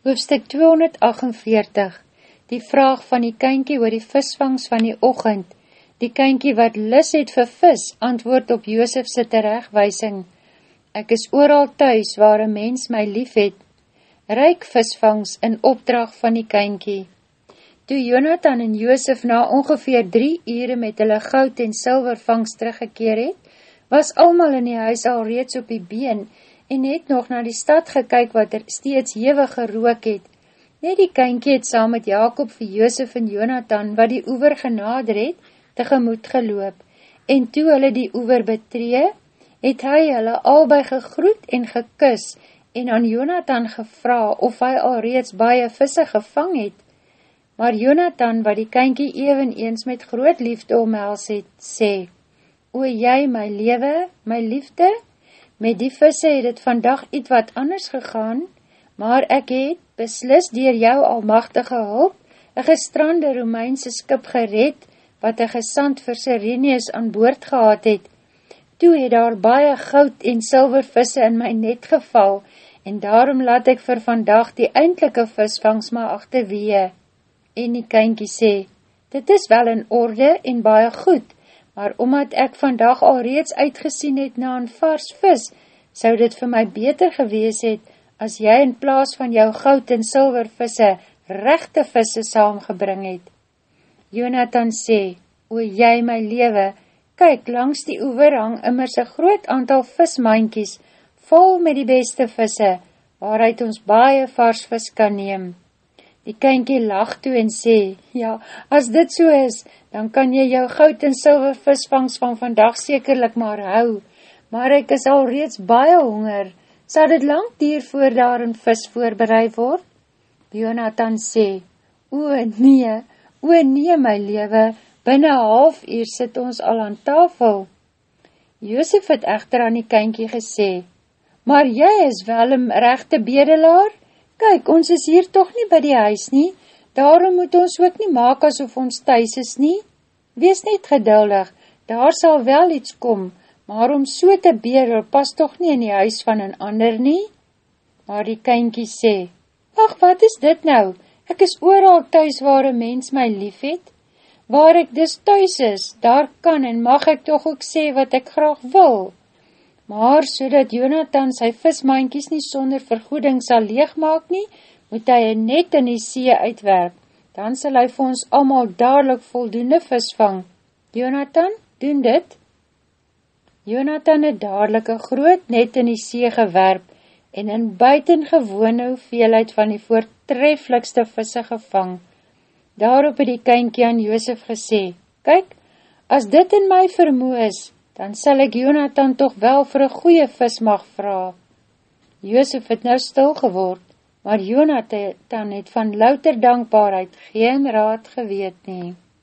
Hoofstuk 248 Die vraag van die kynkie oor die visvangs van die ochend. Die kynkie wat lis het vir vis, antwoord op Joosefse terechtwijsing. Ek is ooral thuis waar een mens my lief het. Ryk visvangs in opdrag van die kynkie. Toe Jonathan en Joosef na ongeveer drie ure met hulle goud en silvervangs teruggekeer het, was almal in die huis al reeds op die been en het nog na die stad gekyk wat er steeds hewig gerook het. Net die kynkie het saam met Jacob vir Joosef en Jonathan, wat die oever genader het, tegemoet geloop. En toe hulle die oever betree, het hy hulle albei gegroet en gekus en aan Jonathan gevra of hy al reeds baie visse gevang het. Maar Jonathan, wat die kynkie even eens met groot liefde omhels het, sê, O jy, my lewe, my liefde, Met die visse het het vandag iets wat anders gegaan, maar ek het, beslis dier jou almachtige hulp, een gestrande Romeinse skip gered, wat een gesand vir Sirenius aan boord gehad het. Toe het daar baie goud en silver visse in my net geval, en daarom laat ek vir vandag die eindelike visvangs maar achterwee. En die kynkie sê, dit is wel in orde en baie goed, maar omdat ek vandag al reeds uitgesien het na een vars vis, sou dit vir my beter gewees het, as jy in plaas van jou goud en silver visse, rechte visse saamgebring het. Jonathan sê, o jy my lewe, kyk langs die oever hang immers een groot aantal vismainkies, vol met die beste visse, waaruit ons baie vars vis kan neem. Die kynkie lach toe en sê, ja, as dit so is, dan kan jy jou goud en silver visvangs van vandag sekerlik maar hou, maar ek is al reeds baie honger, sal dit lang dier voor daar een vis voorbereid word? Jonathan sê, o nee, o nee my lewe, binnen half uur sit ons al aan tafel. Joosef het echter aan die kynkie gesê, maar jy is wel een rechte bedelaar? Kyk, ons is hier toch nie by die huis nie, daarom moet ons ook nie maak asof ons thuis is nie. Wees net geduldig, daar sal wel iets kom, maar om so te bedel pas toch nie in die huis van een ander nie. Maar die kynkie sê, ach, wat is dit nou? Ek is ooral thuis waar een mens my lief het. Waar ek dus thuis is, daar kan en mag ek toch ook sê wat ek graag wil maar so dat Jonathan sy vismainkies nie sonder vergoeding sal leegmaak nie, moet hy net in die see uitwerp, dan sal hy vir ons allemaal dadelijk voldoende vis vang. Jonathan, doen dit? Jonathan het dadelijk een groot net in die see gewerp en in buitengewone hoeveelheid van die voortrefflikste visse gevang. Daarop het die kynkie aan Joosef gesê, Kyk, as dit in my vermoe is, dan sal ek Jonathan toch wel vir een goeie vis mag vraag. Joosef het nou stil geword, maar Jonathan het van louter dankbaarheid geen raad geweet nie.